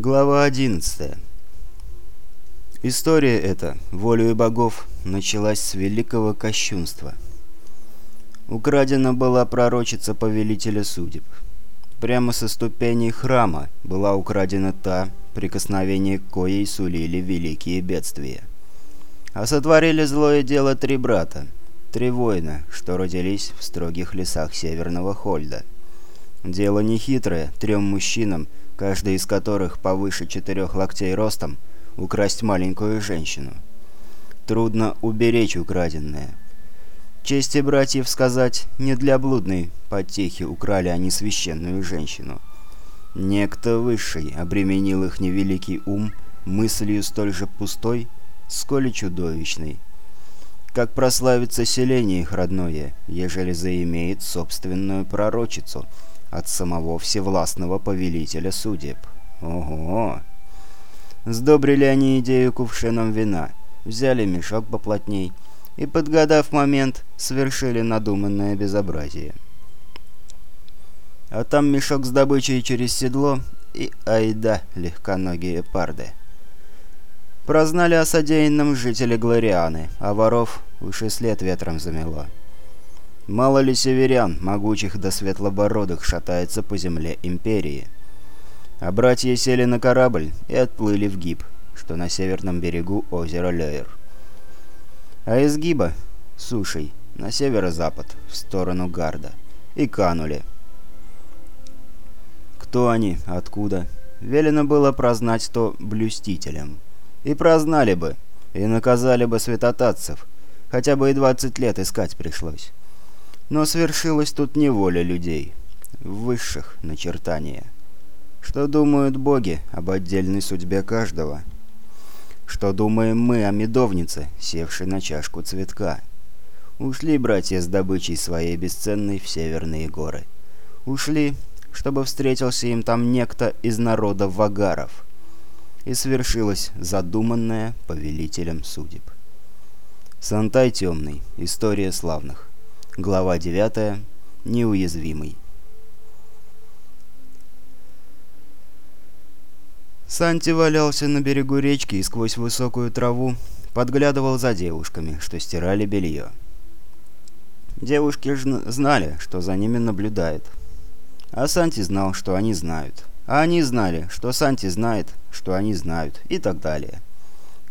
Глава 11 История эта, волею богов, началась с великого кощунства. Украдена была пророчица повелителя судеб. Прямо со ступеней храма была украдена та, прикосновение к коей сулили великие бедствия. А сотворили злое дело три брата, три воина, что родились в строгих лесах Северного Хольда. Дело нехитрое, трем мужчинам – каждый из которых повыше четырех локтей ростом, украсть маленькую женщину. Трудно уберечь украденное. Чести братьев сказать, не для блудной потехи украли они священную женщину. Некто высший обременил их невеликий ум мыслью столь же пустой, сколь и чудовищной. Как прославится селение их родное, ежели заимеет собственную пророчицу — от самого всевластного повелителя судеб. Ого! Сдобрили они идею кувшином вина, взяли мешок поплотней и, подгадав момент, совершили надуманное безобразие. А там мешок с добычей через седло и айда легконогие парды. Прознали о содеянном жители Глорианы, а воров уж и след ветром замело. Мало ли северян, могучих до светлобородых, шатается по земле Империи. А братья сели на корабль и отплыли в Гиб, что на северном берегу озера Лейр. А из Гиба, сушей, на северо-запад, в сторону Гарда, и канули. Кто они, откуда? Велено было прознать то блюстителям. И прознали бы, и наказали бы святотатцев, хотя бы и 20 лет искать пришлось. Но свершилась тут не воля людей, высших начертания. Что думают боги об отдельной судьбе каждого? Что думаем мы о медовнице, севшей на чашку цветка? Ушли братья с добычей своей бесценной в северные горы. Ушли, чтобы встретился им там некто из народа вагаров. И свершилось задуманное повелителем судеб. Сантай темный. История славных. Глава 9. Неуязвимый. Санти валялся на берегу речки и сквозь высокую траву подглядывал за девушками, что стирали белье. Девушки знали, что за ними наблюдает. А Санти знал, что они знают. А они знали, что Санти знает, что они знают, и так далее.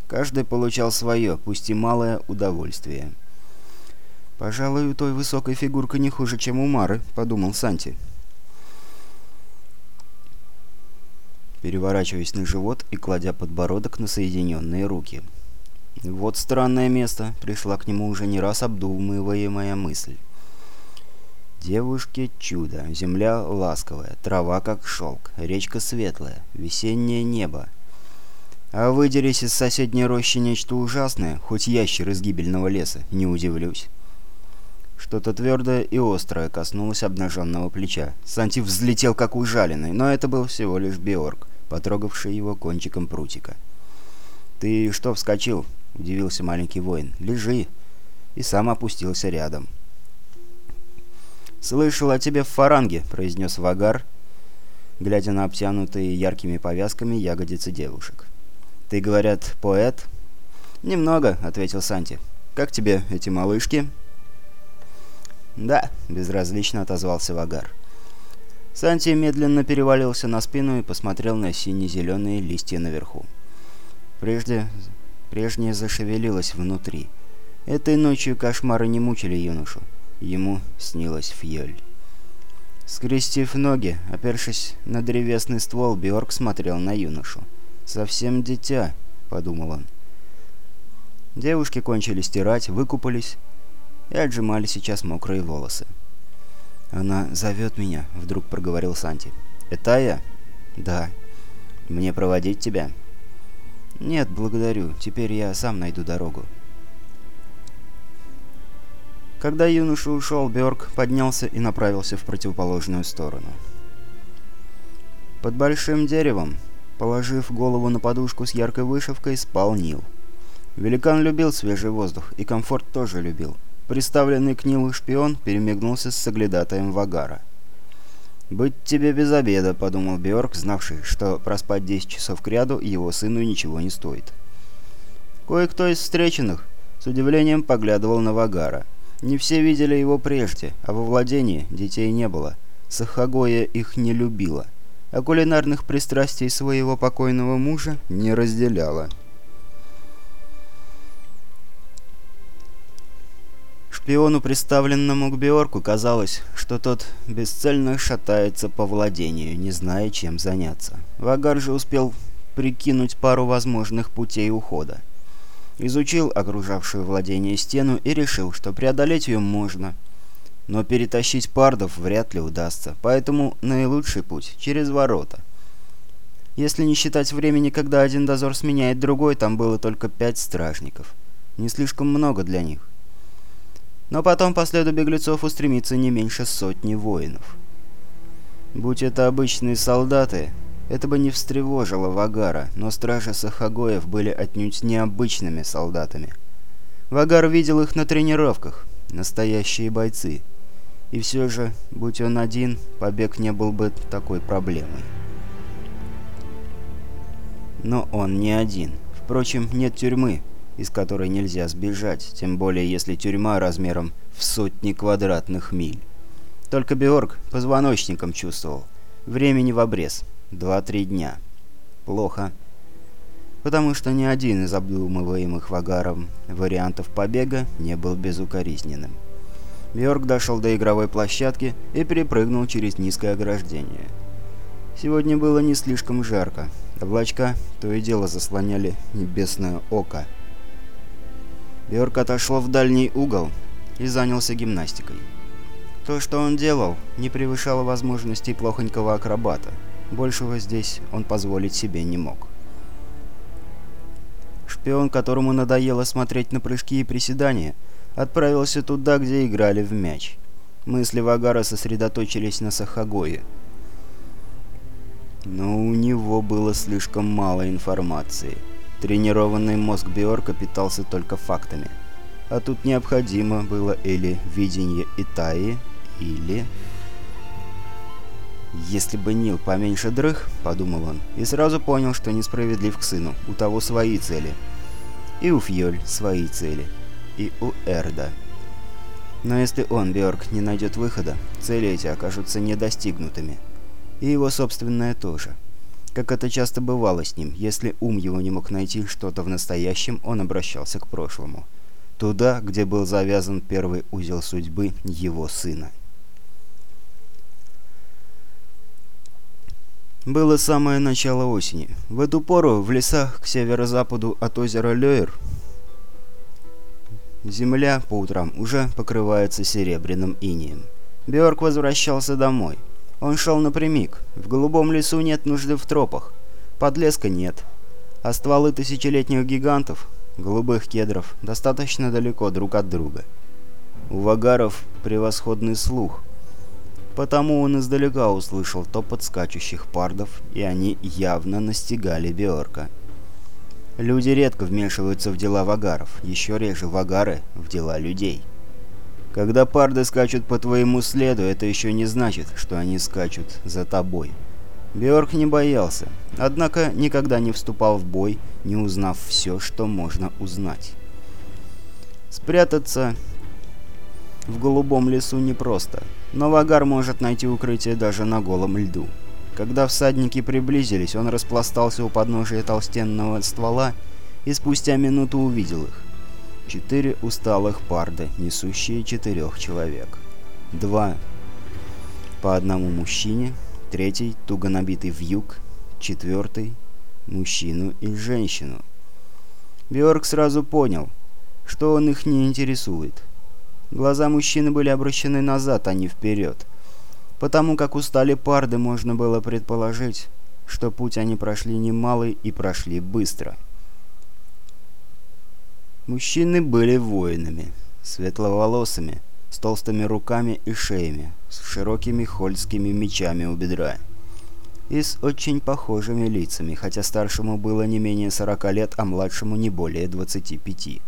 Каждый получал свое, пусть и малое, удовольствие. «Пожалуй, у той высокой фигурка не хуже, чем у Мары», — подумал Санти. Переворачиваясь на живот и кладя подбородок на соединенные руки. Вот странное место, пришла к нему уже не раз обдумываемая мысль. Девушки чудо, земля ласковая, трава как шелк, речка светлая, весеннее небо. А выдерись из соседней рощи нечто ужасное, хоть ящер из гибельного леса, не удивлюсь. Что-то твердое и острое коснулось обнаженного плеча. Санти взлетел как ужаленный, но это был всего лишь Биорг, потрогавший его кончиком прутика. «Ты что вскочил?» — удивился маленький воин. «Лежи!» И сам опустился рядом. «Слышал о тебе в фаранге», — произнес Вагар, глядя на обтянутые яркими повязками ягодицы девушек. «Ты, говорят, поэт?» «Немного», — ответил Санти. «Как тебе эти малышки?» «Да», — безразлично отозвался Вагар. Санти медленно перевалился на спину и посмотрел на сине-зеленые листья наверху. Прежде... Прежнее зашевелилось внутри. Этой ночью кошмары не мучили юношу. Ему снилась Фьёль. Скрестив ноги, опершись на древесный ствол, Бьорк смотрел на юношу. «Совсем дитя», — подумал он. Девушки кончили стирать, выкупались и отжимали сейчас мокрые волосы. «Она зовет меня», — вдруг проговорил Санти. «Это я?» «Да». «Мне проводить тебя?» «Нет, благодарю. Теперь я сам найду дорогу». Когда юноша ушел, Бёрк поднялся и направился в противоположную сторону. Под большим деревом, положив голову на подушку с яркой вышивкой, спал Нил. Великан любил свежий воздух, и комфорт тоже любил. Приставленный к Нилу шпион перемигнулся с соглядатаем Вагара. «Быть тебе без обеда», — подумал Бjörk, знавший, что проспать 10 часов кряду его сыну ничего не стоит. Кое-кто из встреченных с удивлением поглядывал на Вагара. Не все видели его прежде, а во владении детей не было. Сахагоя их не любила, а кулинарных пристрастий своего покойного мужа не разделяла. Шпиону, представленному к Биорку, казалось, что тот бесцельно шатается по владению, не зная, чем заняться. Вагар же успел прикинуть пару возможных путей ухода. Изучил окружавшую владение стену и решил, что преодолеть ее можно. Но перетащить пардов вряд ли удастся, поэтому наилучший путь — через ворота. Если не считать времени, когда один дозор сменяет другой, там было только пять стражников. Не слишком много для них. Но потом по следу беглецов устремится не меньше сотни воинов. Будь это обычные солдаты, это бы не встревожило Вагара, но стражи Сахагоев были отнюдь необычными солдатами. Вагар видел их на тренировках, настоящие бойцы. И все же, будь он один, побег не был бы такой проблемой. Но он не один. Впрочем, нет тюрьмы, из которой нельзя сбежать, тем более если тюрьма размером в сотни квадратных миль. Только Биорг позвоночником чувствовал. Времени в обрез. Два-три дня. Плохо. Потому что ни один из обдумываемых Вагаром вариантов побега не был безукоризненным. Бьорк дошел до игровой площадки и перепрыгнул через низкое ограждение. Сегодня было не слишком жарко. Облачка то и дело заслоняли небесное око. Бьорк отошел в дальний угол и занялся гимнастикой. То, что он делал, не превышало возможностей плохонького акробата. Большего здесь он позволить себе не мог. Шпион, которому надоело смотреть на прыжки и приседания, отправился туда, где играли в мяч. Мысли Вагара сосредоточились на Сахагое. Но у него было слишком мало информации. Тренированный мозг Биорка питался только фактами. А тут необходимо было или видение Итаи, или... «Если бы Нил поменьше дрых», — подумал он, и сразу понял, что несправедлив к сыну, у того свои цели. И у Фьоль свои цели. И у Эрда. Но если он, Бjörk, не найдет выхода, цели эти окажутся недостигнутыми. И его собственное тоже. Как это часто бывало с ним, если ум его не мог найти что-то в настоящем, он обращался к прошлому. Туда, где был завязан первый узел судьбы его сына. Было самое начало осени. В эту пору в лесах к северо-западу от озера Лёйр земля по утрам уже покрывается серебряным инием. Бjörk возвращался домой. Он шел напрямик. В голубом лесу нет нужды в тропах. Подлеска нет. А стволы тысячелетних гигантов, голубых кедров, достаточно далеко друг от друга. У вагаров превосходный слух. Потому он издалека услышал топот скачущих пардов, и они явно настигали Беорка. Люди редко вмешиваются в дела вагаров, еще реже вагары в дела людей. Когда парды скачут по твоему следу, это еще не значит, что они скачут за тобой. Бьорк не боялся, однако никогда не вступал в бой, не узнав все, что можно узнать. Спрятаться в голубом лесу непросто, но Вагар может найти укрытие даже на голом льду. Когда всадники приблизились, он распластался у подножия толстенного ствола и спустя минуту увидел их. Четыре усталых парда, несущие четырех человек. Два по одному мужчине, третий туго набитый в юг, четвертый мужчину и женщину. Бьорк сразу понял, что он их не интересует. Глаза мужчины были обращены назад, а не вперед. Потому как устали парды, можно было предположить, что путь они прошли немалый и прошли быстро. — Мужчины были воинами, светловолосыми, с толстыми руками и шеями, с широкими хольскими мечами у бедра и с очень похожими лицами, хотя старшему было не менее 40 лет, а младшему не более 25.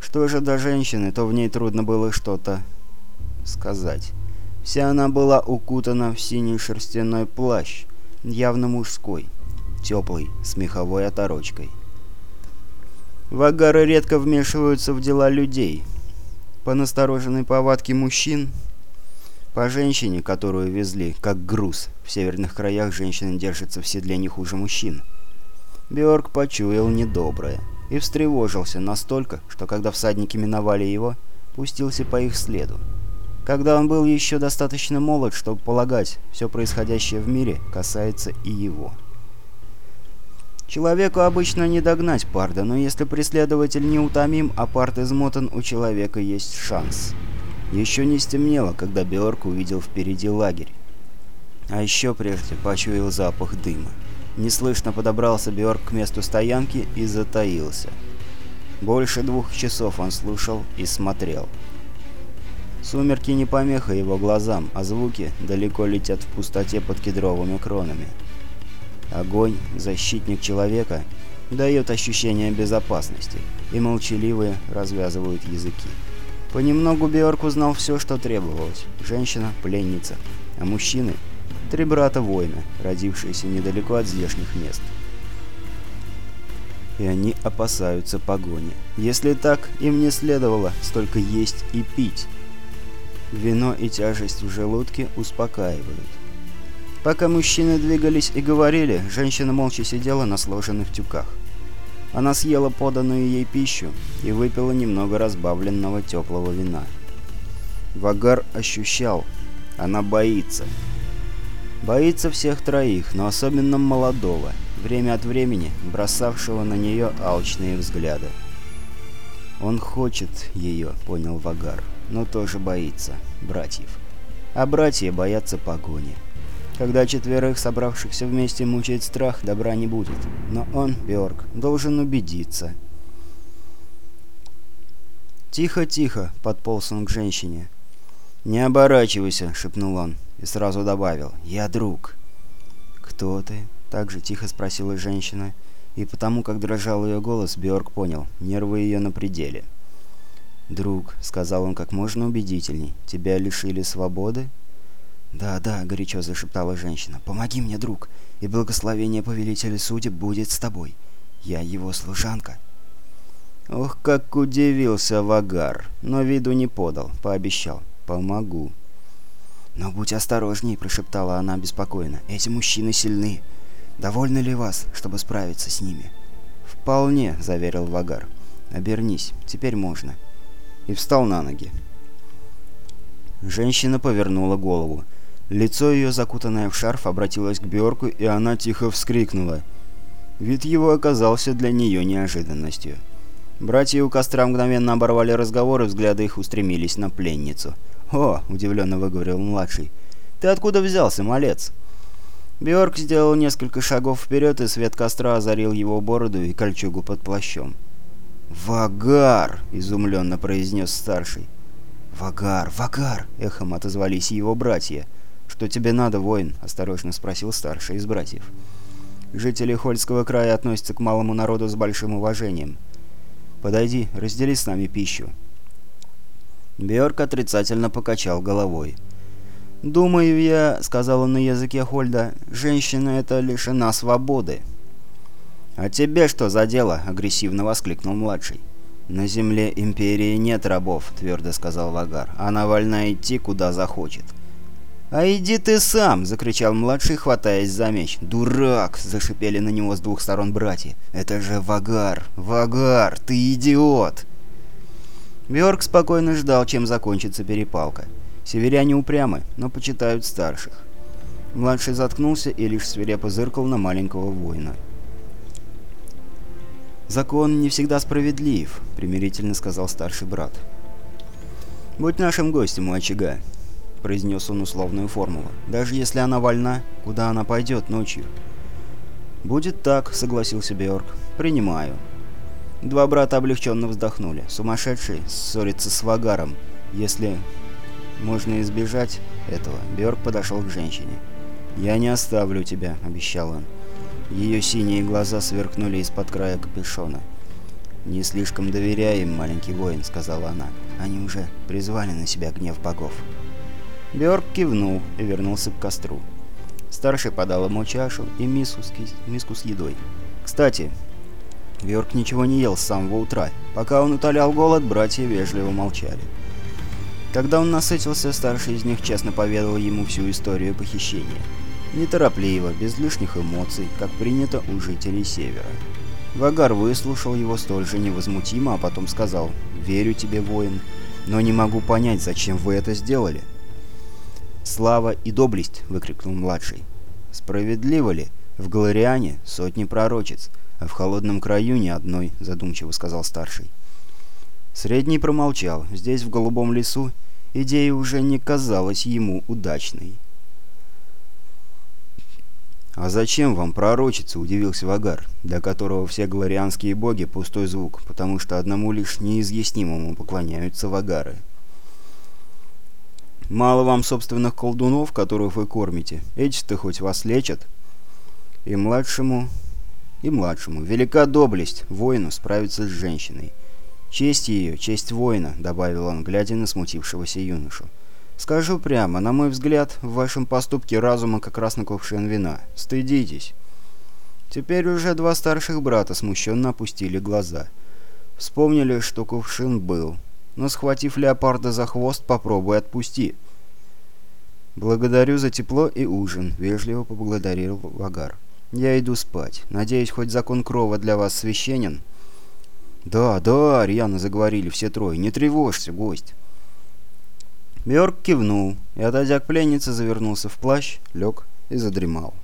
Что же до женщины, то в ней трудно было что-то сказать. Вся она была укутана в синий шерстяной плащ, явно мужской, теплый, с меховой оторочкой. Вагары редко вмешиваются в дела людей. По настороженной повадке мужчин, по женщине, которую везли, как груз, в северных краях женщина держится в седле не хуже мужчин. Бjörk почуял недоброе и встревожился настолько, что когда всадники миновали его, пустился по их следу. Когда он был еще достаточно молод, чтобы полагать, все происходящее в мире касается и его. Человеку обычно не догнать Парда, но если преследователь неутомим, а Пард измотан, у человека есть шанс. Еще не стемнело, когда Беорк увидел впереди лагерь. А еще прежде почуял запах дыма. Неслышно подобрался Беорк к месту стоянки и затаился. Больше двух часов он слушал и смотрел. Сумерки не помеха его глазам, а звуки далеко летят в пустоте под кедровыми кронами. Огонь, защитник человека, дает ощущение безопасности, и молчаливые развязывают языки. Понемногу Беорк узнал все, что требовалось. Женщина – пленница, а мужчины – три брата-воина, родившиеся недалеко от здешних мест. И они опасаются погони. Если так, им не следовало столько есть и пить. Вино и тяжесть в желудке успокаивают. Пока мужчины двигались и говорили, женщина молча сидела на сложенных тюках. Она съела поданную ей пищу и выпила немного разбавленного теплого вина. Вагар ощущал, она боится. Боится всех троих, но особенно молодого, время от времени бросавшего на нее алчные взгляды. Он хочет ее, понял Вагар но тоже боится братьев. А братья боятся погони. Когда четверых собравшихся вместе мучает страх, добра не будет. Но он, Бjörk, должен убедиться. «Тихо-тихо», — подполз он к женщине. «Не оборачивайся», — шепнул он и сразу добавил. «Я друг». «Кто ты?» — так же тихо спросила женщина. И потому, как дрожал ее голос, Бjörk понял, нервы ее на пределе. «Друг», — сказал он как можно убедительней, — «тебя лишили свободы?» «Да, да», — горячо зашептала женщина, — «помоги мне, друг, и благословение повелителя судеб будет с тобой. Я его служанка». Ох, как удивился Вагар, но виду не подал, пообещал. «Помогу». «Но будь осторожней», — прошептала она беспокойно. «Эти мужчины сильны. Довольны ли вас, чтобы справиться с ними?» «Вполне», — заверил Вагар. «Обернись, теперь можно» и встал на ноги. Женщина повернула голову. Лицо ее, закутанное в шарф, обратилось к Бьорку, и она тихо вскрикнула. Вид его оказался для нее неожиданностью. Братья у костра мгновенно оборвали разговор, и взгляды их устремились на пленницу. «О!» — удивленно выговорил младший. «Ты откуда взялся, малец?» Бьорк сделал несколько шагов вперед, и свет костра озарил его бороду и кольчугу под плащом. «Вагар!» — изумленно произнес старший. «Вагар! Вагар!» — эхом отозвались его братья. «Что тебе надо, воин?» — осторожно спросил старший из братьев. Жители Хольского края относятся к малому народу с большим уважением. «Подойди, раздели с нами пищу». Бьорк отрицательно покачал головой. «Думаю я», — сказал он на языке Хольда, — «женщина эта лишена свободы». «А тебе что за дело?» — агрессивно воскликнул младший. «На земле Империи нет рабов», — твердо сказал Вагар. «Она вольна идти, куда захочет». «А иди ты сам!» — закричал младший, хватаясь за меч. «Дурак!» — зашипели на него с двух сторон братья. «Это же Вагар! Вагар! Ты идиот!» Бьорк спокойно ждал, чем закончится перепалка. Северяне упрямы, но почитают старших. Младший заткнулся и лишь свирепо зыркал на маленького воина. «Закон не всегда справедлив», — примирительно сказал старший брат. «Будь нашим гостем у очага», — произнес он условную формулу. «Даже если она вольна, куда она пойдет ночью?» «Будет так», — согласился Беорг. «Принимаю». Два брата облегченно вздохнули. Сумасшедший ссорится с Вагаром. Если можно избежать этого, Беорг подошел к женщине. «Я не оставлю тебя», — обещал он. Ее синие глаза сверкнули из-под края капюшона. «Не слишком доверяй им, маленький воин», — сказала она. «Они уже призвали на себя гнев богов». Бjörk кивнул и вернулся к костру. Старший подал ему чашу и миску с, миску с едой. Кстати, Бьорк ничего не ел с самого утра. Пока он утолял голод, братья вежливо молчали. Когда он насытился, старший из них честно поведал ему всю историю похищения. Неторопливо, без лишних эмоций, как принято у жителей Севера. Вагар выслушал его столь же невозмутимо, а потом сказал «Верю тебе, воин, но не могу понять, зачем вы это сделали». «Слава и доблесть!» — выкрикнул младший. «Справедливо ли? В Галариане сотни пророчиц, а в холодном краю ни одной», — задумчиво сказал старший. Средний промолчал. Здесь, в голубом лесу, идея уже не казалась ему удачной. «А зачем вам пророчица?» — удивился Вагар, для которого все глорианские боги — пустой звук, потому что одному лишь неизъяснимому поклоняются Вагары. «Мало вам собственных колдунов, которых вы кормите? Эти-то хоть вас лечат?» И младшему... И младшему. Велика доблесть воину справиться с женщиной. «Честь ее, честь воина», — добавил он, глядя на смутившегося юношу. «Скажу прямо, на мой взгляд, в вашем поступке разума как раз на кувшин вина. Стыдитесь». Теперь уже два старших брата смущенно опустили глаза. Вспомнили, что кувшин был. Но, схватив леопарда за хвост, попробуй отпусти. «Благодарю за тепло и ужин», — вежливо поблагодарил Вагар. «Я иду спать. Надеюсь, хоть закон Крова для вас священен?» «Да, да», — рьяно заговорили все трое, — «не тревожься, гость». Бьорк кивнул и, отойдя к пленнице, завернулся в плащ, лег и задремал.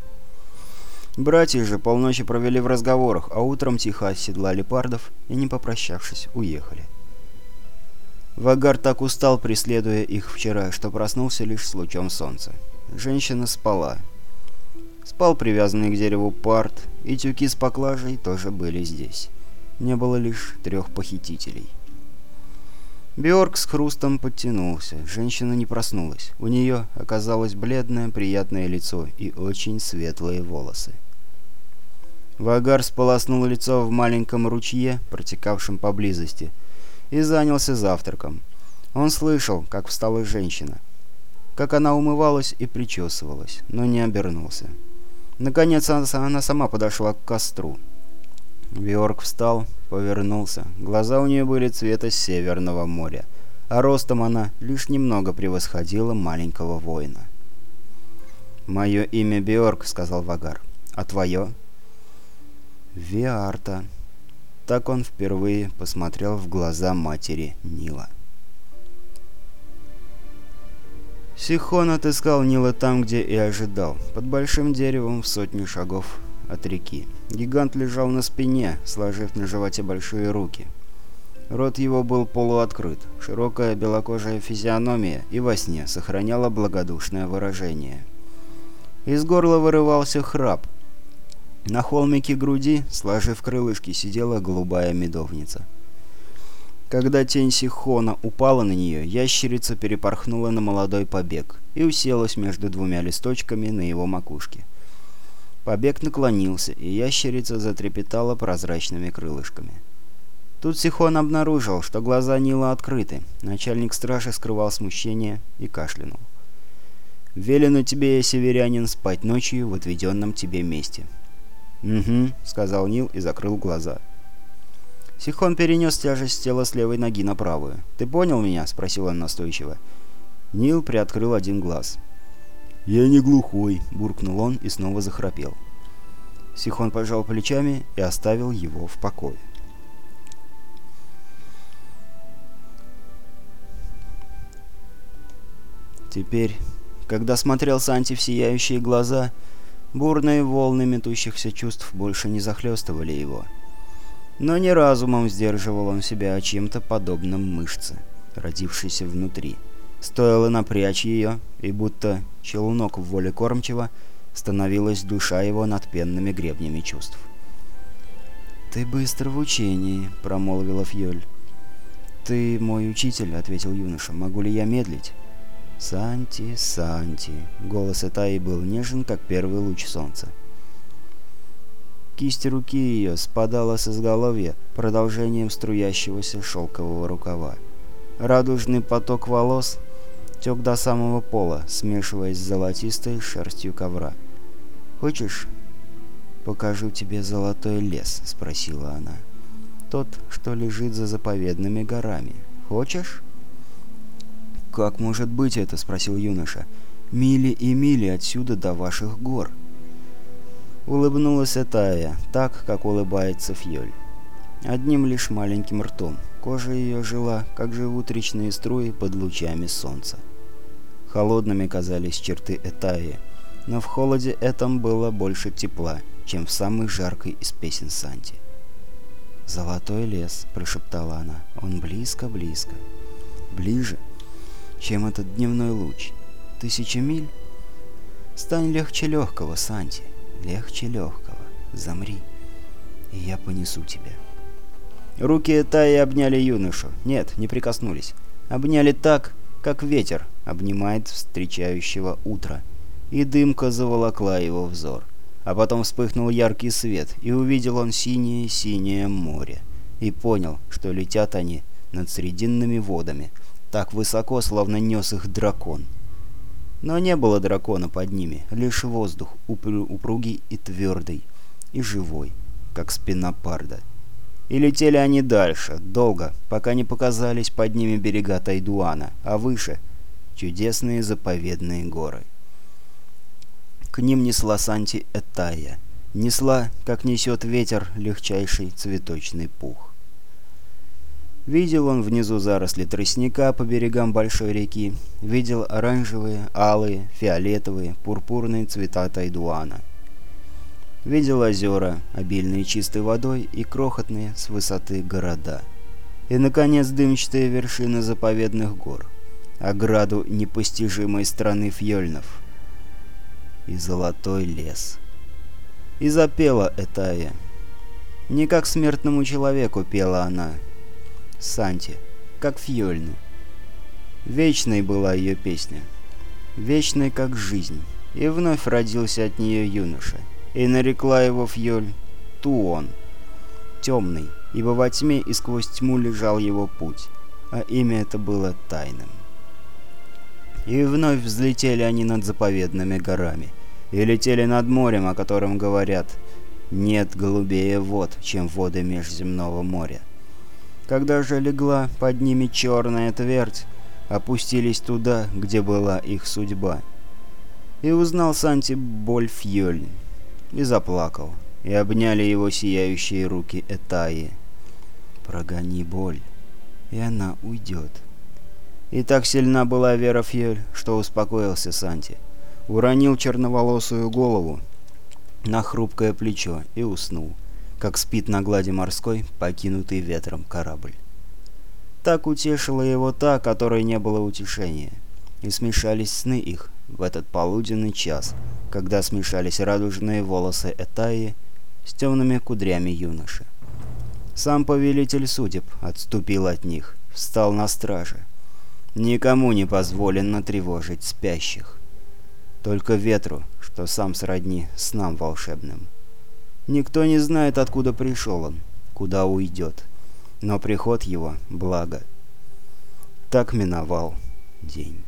Братья же полночи провели в разговорах, а утром тихо оседлали пардов и, не попрощавшись, уехали. Вагар так устал, преследуя их вчера, что проснулся лишь с лучом солнца. Женщина спала. Спал привязанный к дереву парт, и тюки с поклажей тоже были здесь не было лишь трех похитителей. Бьорк с хрустом подтянулся. Женщина не проснулась. У нее оказалось бледное, приятное лицо и очень светлые волосы. Вагар сполоснул лицо в маленьком ручье, протекавшем поблизости, и занялся завтраком. Он слышал, как встала женщина, как она умывалась и причесывалась, но не обернулся. Наконец она сама подошла к костру. Бьорк встал, повернулся. Глаза у нее были цвета Северного моря, а ростом она лишь немного превосходила маленького воина. «Мое имя Бьорк», — сказал Вагар. «А твое?» «Виарта». Так он впервые посмотрел в глаза матери Нила. Сихон отыскал Нила там, где и ожидал, под большим деревом в сотню шагов от реки. Гигант лежал на спине, сложив на животе большие руки. Рот его был полуоткрыт, широкая белокожая физиономия и во сне сохраняла благодушное выражение. Из горла вырывался храп. На холмике груди, сложив крылышки, сидела голубая медовница. Когда тень Сихона упала на нее, ящерица перепорхнула на молодой побег и уселась между двумя листочками на его макушке. Побег наклонился, и ящерица затрепетала прозрачными крылышками. Тут Сихон обнаружил, что глаза Нила открыты. Начальник стражи скрывал смущение и кашлянул. «Велено тебе, северянин, спать ночью в отведенном тебе месте». «Угу», — сказал Нил и закрыл глаза. Сихон перенес тяжесть тела с левой ноги на правую. «Ты понял меня?» — спросил он настойчиво. Нил приоткрыл один глаз. «Я не глухой», — буркнул он и снова захрапел. Сихон пожал плечами и оставил его в покое. Теперь, когда смотрел Санти в сияющие глаза, бурные волны метущихся чувств больше не захлестывали его. Но не разумом сдерживал он себя, а чем-то подобным мышце, родившейся внутри. Стоило напрячь ее, и будто челнок в воле кормчего, становилась душа его над пенными гребнями чувств. «Ты быстро в учении», — промолвила Фьёль. «Ты мой учитель», — ответил юноша. «Могу ли я медлить?» «Санти, Санти», — голос Этаи был нежен, как первый луч солнца. Кисть руки ее спадала с изголовья продолжением струящегося шелкового рукава. Радужный поток волос стек до самого пола, смешиваясь с золотистой шерстью ковра. «Хочешь, покажу тебе золотой лес?» — спросила она. «Тот, что лежит за заповедными горами. Хочешь?» «Как может быть это?» — спросил юноша. «Мили и мили отсюда до ваших гор». Улыбнулась Этая, так, как улыбается Фьёль. Одним лишь маленьким ртом. Кожа ее жила, как живут речные струи под лучами солнца. Холодными казались черты Этаи, но в холоде этом было больше тепла, чем в самой жаркой из песен Санти. «Золотой лес», — прошептала она, — «он близко-близко. Ближе, чем этот дневной луч. Тысяча миль? Стань легче легкого, Санти, легче легкого. Замри, и я понесу тебя». Руки Таи обняли юношу. Нет, не прикоснулись. Обняли так, как ветер обнимает встречающего утра. И дымка заволокла его взор. А потом вспыхнул яркий свет, и увидел он синее-синее море. И понял, что летят они над срединными водами, так высоко, словно нес их дракон. Но не было дракона под ними, лишь воздух, упругий и твердый, и живой, как спина парда. И летели они дальше, долго, пока не показались под ними берега Тайдуана, а выше — чудесные заповедные горы. К ним несла Санти Этая. Несла, как несет ветер, легчайший цветочный пух. Видел он внизу заросли тростника по берегам большой реки, видел оранжевые, алые, фиолетовые, пурпурные цвета Тайдуана — Видел озера, обильные чистой водой и крохотные с высоты города. И, наконец, дымчатые вершины заповедных гор, ограду непостижимой страны фьёльнов. И золотой лес. И запела Этая. Не как смертному человеку пела она. Санти, как фьёльну. Вечной была ее песня. Вечной, как жизнь. И вновь родился от нее юноша и нарекла его Фьёль Туон, темный, ибо во тьме и сквозь тьму лежал его путь, а имя это было тайным. И вновь взлетели они над заповедными горами, и летели над морем, о котором говорят «нет голубее вод, чем воды межземного моря». Когда же легла под ними черная твердь, опустились туда, где была их судьба. И узнал Санти боль Фьёль, и заплакал, и обняли его сияющие руки Этаи. «Прогони боль, и она уйдет». И так сильна была вера Фьель, что успокоился Санти. Уронил черноволосую голову на хрупкое плечо и уснул, как спит на глади морской покинутый ветром корабль. Так утешила его та, которой не было утешения, и смешались сны их в этот полуденный час, когда смешались радужные волосы Этаи с темными кудрями юноши. Сам повелитель судеб отступил от них, встал на страже. Никому не позволено тревожить спящих. Только ветру, что сам сродни снам волшебным. Никто не знает, откуда пришел он, куда уйдет. Но приход его — благо. Так миновал день.